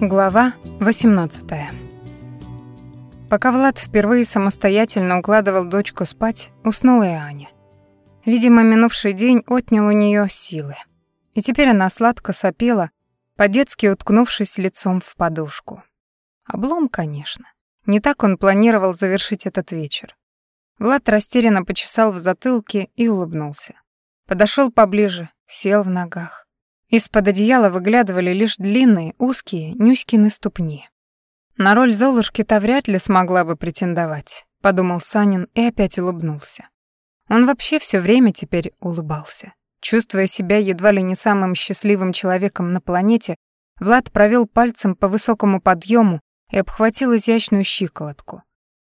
Глава 18. Пока Влад впервые самостоятельно укладывал дочку спать, уснула и Аня. Видимо, минувший день отнял у нее силы. И теперь она сладко сопела, по-детски уткнувшись лицом в подушку. Облом, конечно. Не так он планировал завершить этот вечер. Влад растерянно почесал в затылке и улыбнулся. Подошел поближе, сел в ногах. Из-под одеяла выглядывали лишь длинные, узкие, Нюськины ступни. На роль Золушки-то вряд ли смогла бы претендовать, подумал Санин и опять улыбнулся. Он вообще все время теперь улыбался. Чувствуя себя едва ли не самым счастливым человеком на планете, Влад провел пальцем по высокому подъему и обхватил изящную щиколотку.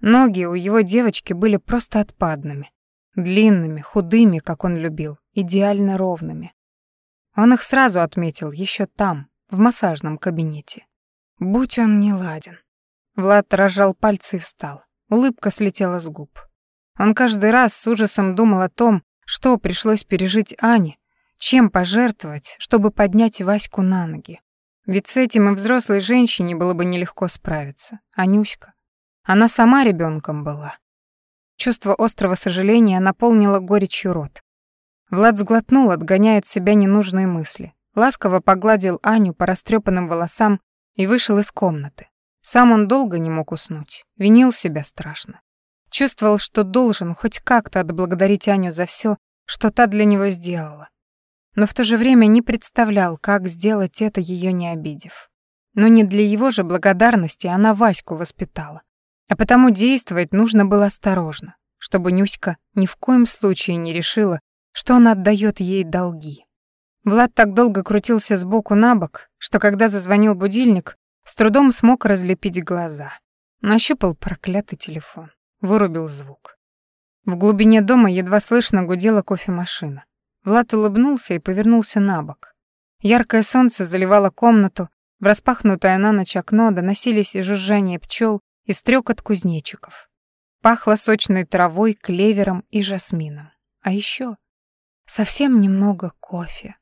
Ноги у его девочки были просто отпадными. Длинными, худыми, как он любил, идеально ровными. Он их сразу отметил, еще там, в массажном кабинете. Будь он не ладен. Влад разжал пальцы и встал. Улыбка слетела с губ. Он каждый раз с ужасом думал о том, что пришлось пережить Ане, чем пожертвовать, чтобы поднять Ваську на ноги. Ведь с этим и взрослой женщине было бы нелегко справиться. Анюська. Она сама ребенком была. Чувство острого сожаления наполнило горечью рот. Влад сглотнул, отгоняя от себя ненужные мысли. Ласково погладил Аню по растрепанным волосам и вышел из комнаты. Сам он долго не мог уснуть, винил себя страшно. Чувствовал, что должен хоть как-то отблагодарить Аню за все, что та для него сделала. Но в то же время не представлял, как сделать это, ее не обидев. Но не для его же благодарности она Ваську воспитала. А потому действовать нужно было осторожно, чтобы Нюська ни в коем случае не решила, что он отдает ей долги. Влад так долго крутился с боку на бок, что когда зазвонил будильник, с трудом смог разлепить глаза. Нащупал проклятый телефон, вырубил звук. В глубине дома едва слышно гудела кофемашина. Влад улыбнулся и повернулся на бок. Яркое солнце заливало комнату, в распахнутое на ночь окно доносились жужжание пчел, и стрекот кузнечиков. Пахло сочной травой, клевером и жасмином. А еще Совсем немного кофе.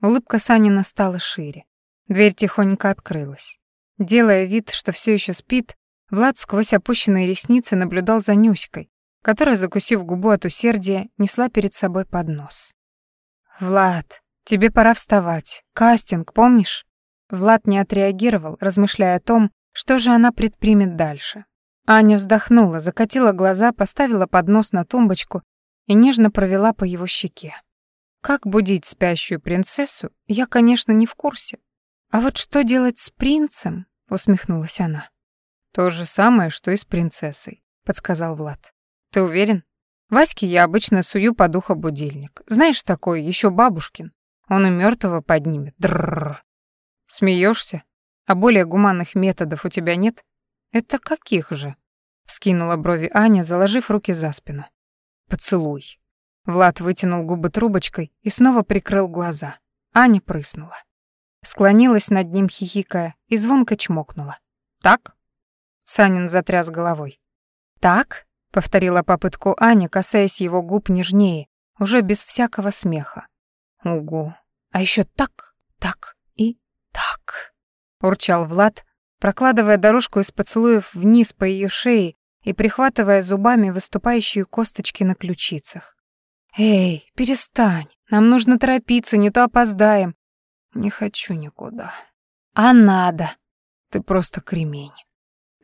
Улыбка Санина стала шире. Дверь тихонько открылась. Делая вид, что все еще спит, Влад сквозь опущенные ресницы наблюдал за Нюськой, которая, закусив губу от усердия, несла перед собой поднос. «Влад, тебе пора вставать. Кастинг, помнишь?» Влад не отреагировал, размышляя о том, что же она предпримет дальше. Аня вздохнула, закатила глаза, поставила поднос на тумбочку и нежно провела по его щеке. Как будить спящую принцессу, я, конечно, не в курсе. А вот что делать с принцем? усмехнулась она. То же самое, что и с принцессой, подсказал Влад. Ты уверен? Ваське я обычно сую по духу будильник. Знаешь, такой, еще бабушкин. Он и мертвого поднимет. Дрррр. Смеешься? А более гуманных методов у тебя нет? Это каких же? Вскинула брови Аня, заложив руки за спину. Поцелуй. Влад вытянул губы трубочкой и снова прикрыл глаза. Аня прыснула. Склонилась над ним, хихикая, и звонко чмокнула. «Так?» Санин затряс головой. «Так?» — повторила попытку Аня, касаясь его губ нежнее, уже без всякого смеха. «Угу. А еще так, так и так!» — урчал Влад, прокладывая дорожку из поцелуев вниз по ее шее и прихватывая зубами выступающие косточки на ключицах. «Эй, перестань, нам нужно торопиться, не то опоздаем». «Не хочу никуда». «А надо». «Ты просто кремень».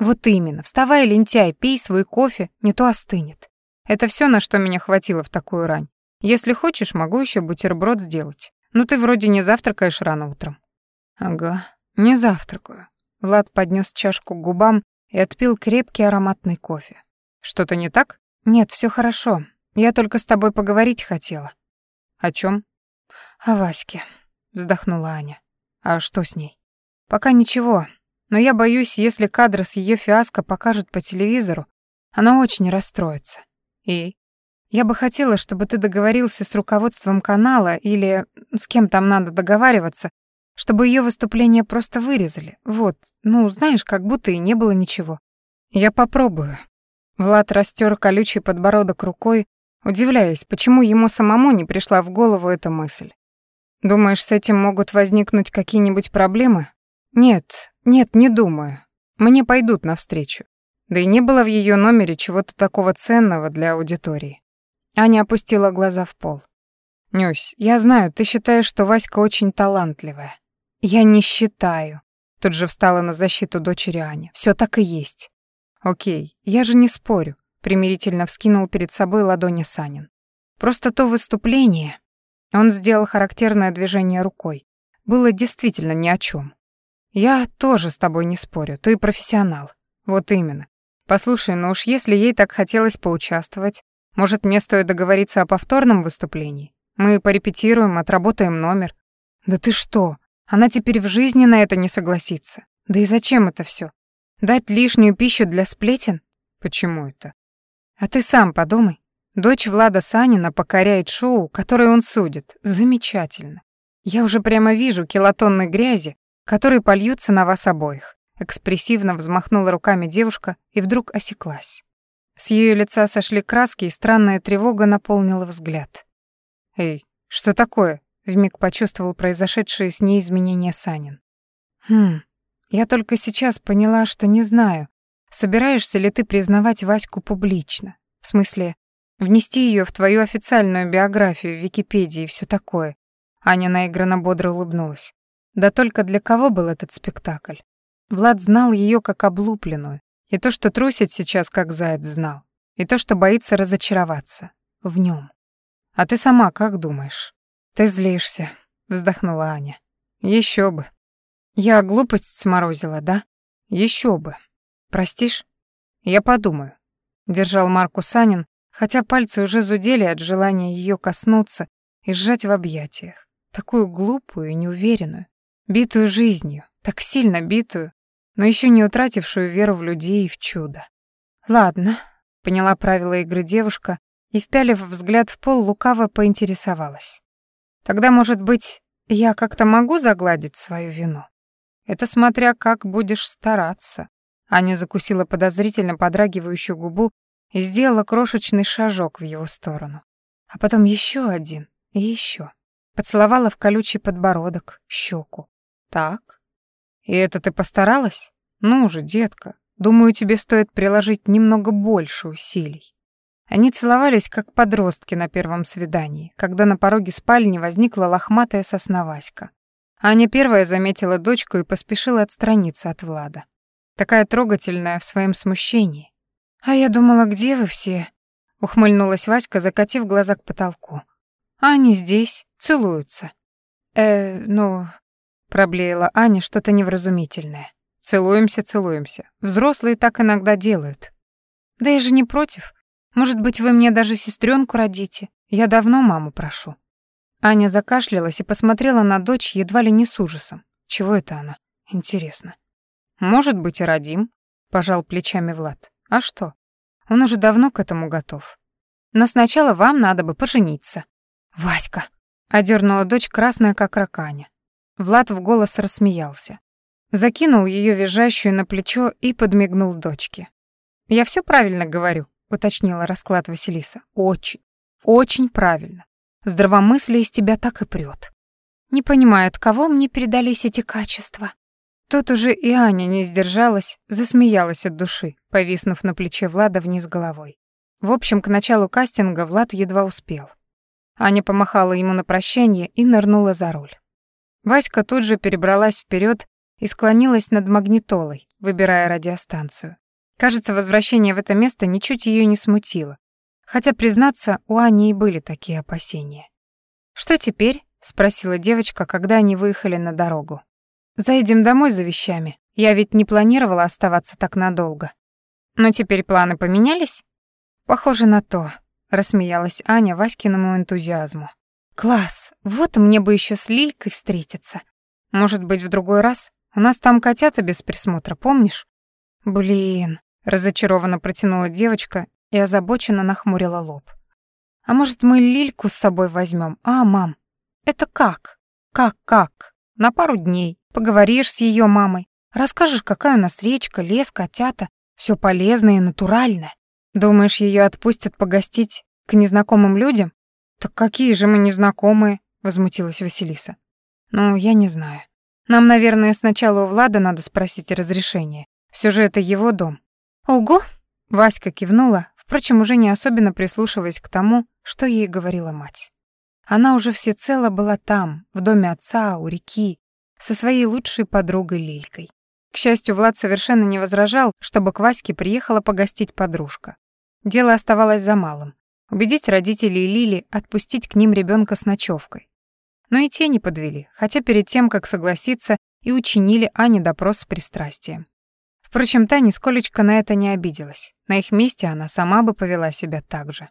«Вот именно, вставай, лентяй, пей свой кофе, не то остынет. Это все, на что меня хватило в такую рань. Если хочешь, могу еще бутерброд сделать. Ну ты вроде не завтракаешь рано утром». «Ага, не завтракаю». Влад поднес чашку к губам и отпил крепкий ароматный кофе. «Что-то не так?» «Нет, все хорошо. Я только с тобой поговорить хотела». «О чем? «О Ваське», — вздохнула Аня. «А что с ней?» «Пока ничего, но я боюсь, если кадры с ее фиаско покажут по телевизору, она очень расстроится. И я бы хотела, чтобы ты договорился с руководством канала или с кем там надо договариваться, чтобы ее выступление просто вырезали. Вот, ну, знаешь, как будто и не было ничего. Я попробую. Влад растер колючий подбородок рукой, удивляясь, почему ему самому не пришла в голову эта мысль. Думаешь, с этим могут возникнуть какие-нибудь проблемы? Нет, нет, не думаю. Мне пойдут навстречу. Да и не было в ее номере чего-то такого ценного для аудитории. Аня опустила глаза в пол. «Нюсь, я знаю, ты считаешь, что Васька очень талантливая». «Я не считаю», — тут же встала на защиту дочери Аня. Все так и есть». «Окей, я же не спорю», — примирительно вскинул перед собой ладони Санин. «Просто то выступление...» Он сделал характерное движение рукой. Было действительно ни о чем. «Я тоже с тобой не спорю, ты профессионал». «Вот именно. Послушай, ну уж если ей так хотелось поучаствовать, может, мне стоит договориться о повторном выступлении? Мы порепетируем, отработаем номер. Да ты что? Она теперь в жизни на это не согласится. Да и зачем это все? Дать лишнюю пищу для сплетен? Почему это? А ты сам подумай. Дочь Влада Санина покоряет шоу, которое он судит. Замечательно. Я уже прямо вижу килотонны грязи, которые польются на вас обоих. Экспрессивно взмахнула руками девушка и вдруг осеклась. С ее лица сошли краски, и странная тревога наполнила взгляд. «Эй, что такое?» — вмиг почувствовал произошедшее с ней изменение Санин. «Хм, я только сейчас поняла, что не знаю, собираешься ли ты признавать Ваську публично. В смысле, внести ее в твою официальную биографию в Википедии и все такое». Аня наигранно бодро улыбнулась. Да только для кого был этот спектакль? Влад знал ее как облупленную, и то, что трусит сейчас, как заяц, знал, и то, что боится разочароваться в нем. А ты сама как думаешь? Ты злишься, вздохнула Аня. Еще бы. Я глупость сморозила, да? Еще бы. Простишь? Я подумаю. Держал Марку Санин, хотя пальцы уже зудели от желания ее коснуться и сжать в объятиях. Такую глупую неуверенную, битую жизнью, так сильно битую, но еще не утратившую веру в людей и в чудо. Ладно, поняла правила игры девушка и, впялив взгляд в пол, лукаво поинтересовалась. «Тогда, может быть, я как-то могу загладить свою вину? Это смотря как будешь стараться». Аня закусила подозрительно подрагивающую губу и сделала крошечный шажок в его сторону. А потом еще один и еще. Поцеловала в колючий подбородок, щеку. «Так? И это ты постаралась? Ну же, детка, думаю, тебе стоит приложить немного больше усилий». Они целовались, как подростки на первом свидании, когда на пороге спальни возникла лохматая сосна Васька. Аня первая заметила дочку и поспешила отстраниться от Влада. Такая трогательная в своем смущении. «А я думала, где вы все?» — ухмыльнулась Васька, закатив глаза к потолку. «А они здесь, целуются». «Э, ну...» — проблеяла Аня что-то невразумительное. «Целуемся, целуемся. Взрослые так иногда делают». «Да я же не против», может быть, вы мне даже сестренку родите? Я давно маму прошу». Аня закашлялась и посмотрела на дочь едва ли не с ужасом. Чего это она? Интересно. «Может быть, и родим», — пожал плечами Влад. «А что? Он уже давно к этому готов. Но сначала вам надо бы пожениться». «Васька!» — одернула дочь красная, как раканя. Влад в голос рассмеялся. Закинул ее визжащую на плечо и подмигнул дочке. «Я все правильно говорю уточнила расклад Василиса. Очень, очень правильно. Здравомыслие из тебя так и прёт. Не понимаю, от кого мне передались эти качества. Тут уже и Аня не сдержалась, засмеялась от души, повиснув на плече Влада вниз головой. В общем, к началу кастинга Влад едва успел. Аня помахала ему на прощание и нырнула за руль. Васька тут же перебралась вперед и склонилась над магнитолой, выбирая радиостанцию. Кажется, возвращение в это место ничуть ее не смутило. Хотя, признаться, у Ани и были такие опасения. «Что теперь?» — спросила девочка, когда они выехали на дорогу. «Заедем домой за вещами. Я ведь не планировала оставаться так надолго». «Но теперь планы поменялись?» «Похоже на то», — рассмеялась Аня Васькиному энтузиазму. «Класс! Вот мне бы еще с Лилькой встретиться. Может быть, в другой раз? У нас там котята без присмотра, помнишь?» «Блин», Разочарованно протянула девочка и озабоченно нахмурила лоб. «А может, мы Лильку с собой возьмем? А, мам?» «Это как?» «Как-как? На пару дней. Поговоришь с ее мамой. Расскажешь, какая у нас речка, лес, котята. Все полезное и натуральное. Думаешь, ее отпустят погостить к незнакомым людям?» «Так какие же мы незнакомые?» — возмутилась Василиса. «Ну, я не знаю. Нам, наверное, сначала у Влада надо спросить разрешение. Все же это его дом. Ого! Васька кивнула, впрочем, уже не особенно прислушиваясь к тому, что ей говорила мать. Она уже всецело была там, в доме отца, у реки, со своей лучшей подругой Лилькой. К счастью, Влад совершенно не возражал, чтобы к Ваське приехала погостить подружка. Дело оставалось за малым — убедить родителей Лили отпустить к ним ребенка с ночевкой. Но и те не подвели, хотя перед тем, как согласиться, и учинили Ане допрос с пристрастием. Впрочем, та нисколечко на это не обиделась. На их месте она сама бы повела себя так же.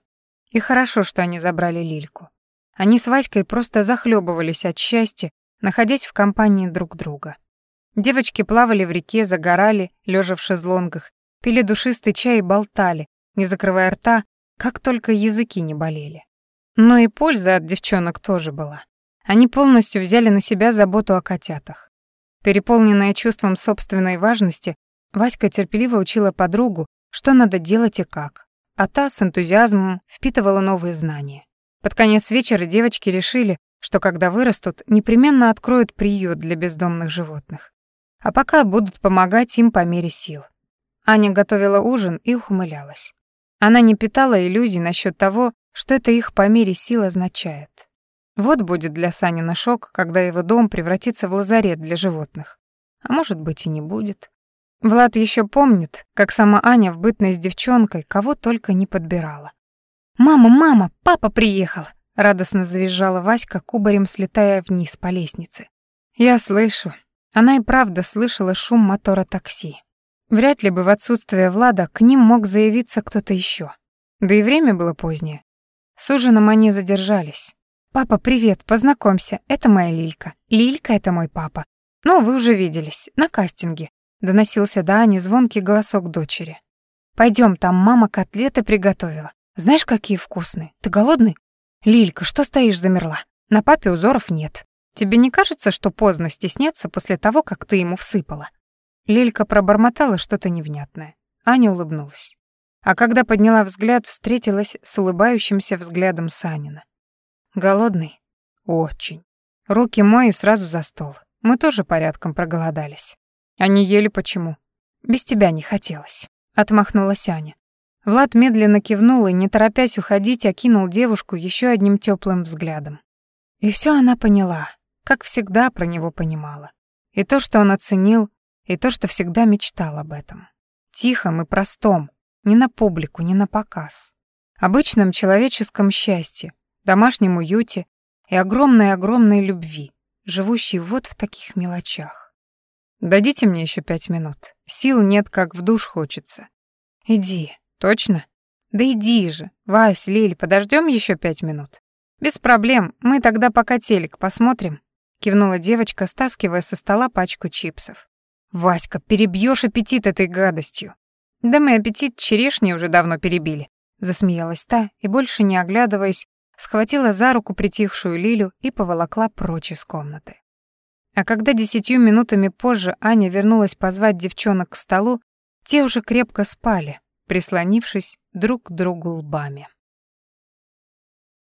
И хорошо, что они забрали Лильку. Они с Васькой просто захлебывались от счастья, находясь в компании друг друга. Девочки плавали в реке, загорали, лежа в шезлонгах, пили душистый чай и болтали, не закрывая рта, как только языки не болели. Но и польза от девчонок тоже была. Они полностью взяли на себя заботу о котятах. Переполненная чувством собственной важности, Васька терпеливо учила подругу, что надо делать и как, а та с энтузиазмом впитывала новые знания. Под конец вечера девочки решили, что когда вырастут, непременно откроют приют для бездомных животных. А пока будут помогать им по мере сил. Аня готовила ужин и ухмылялась. Она не питала иллюзий насчет того, что это их по мере сил означает. Вот будет для Санина шок, когда его дом превратится в лазарет для животных. А может быть и не будет. Влад еще помнит, как сама Аня в бытность девчонкой кого только не подбирала. «Мама, мама, папа приехал!» — радостно завизжала Васька, кубарем слетая вниз по лестнице. «Я слышу». Она и правда слышала шум мотора такси. Вряд ли бы в отсутствие Влада к ним мог заявиться кто-то еще. Да и время было позднее. С ужином они задержались. «Папа, привет, познакомься, это моя Лилька. Лилька — это мой папа. Ну, вы уже виделись, на кастинге», — доносился до Ани звонкий голосок дочери. Пойдем, там мама котлеты приготовила. Знаешь, какие вкусные? Ты голодный? Лилька, что стоишь замерла? На папе узоров нет. Тебе не кажется, что поздно стесняться после того, как ты ему всыпала?» Лилька пробормотала что-то невнятное. Аня улыбнулась. А когда подняла взгляд, встретилась с улыбающимся взглядом Санина. Голодный? Очень. Руки мой и сразу за стол. Мы тоже порядком проголодались. Они ели почему? Без тебя не хотелось. Отмахнулась Аня. Влад медленно кивнул и, не торопясь уходить, окинул девушку еще одним теплым взглядом. И все она поняла, как всегда про него понимала. И то, что он оценил, и то, что всегда мечтал об этом. Тихом и простом, не на публику, не на показ. Обычном человеческом счастье, домашнем уюте и огромной-огромной любви, живущей вот в таких мелочах. Дадите мне еще пять минут. Сил нет, как в душ хочется. Иди. Точно? Да иди же. Вась, Лиль, подождем еще пять минут. Без проблем. Мы тогда пока телек посмотрим. Кивнула девочка, стаскивая со стола пачку чипсов. Васька, перебьешь аппетит этой гадостью. Да мы аппетит черешни уже давно перебили. Засмеялась та и, больше не оглядываясь, схватила за руку притихшую Лилю и поволокла прочь из комнаты. А когда десятью минутами позже Аня вернулась позвать девчонок к столу, те уже крепко спали, прислонившись друг к другу лбами.